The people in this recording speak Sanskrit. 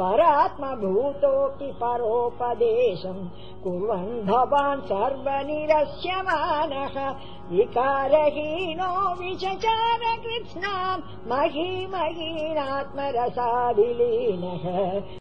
परात्मभूतोऽपि परोपदेशम् कुर्वन् भवान् सर्वनिरस्यमानः विकारहीनो विचचारकृत्णाम् महीमहीनात्मरसा विलीनः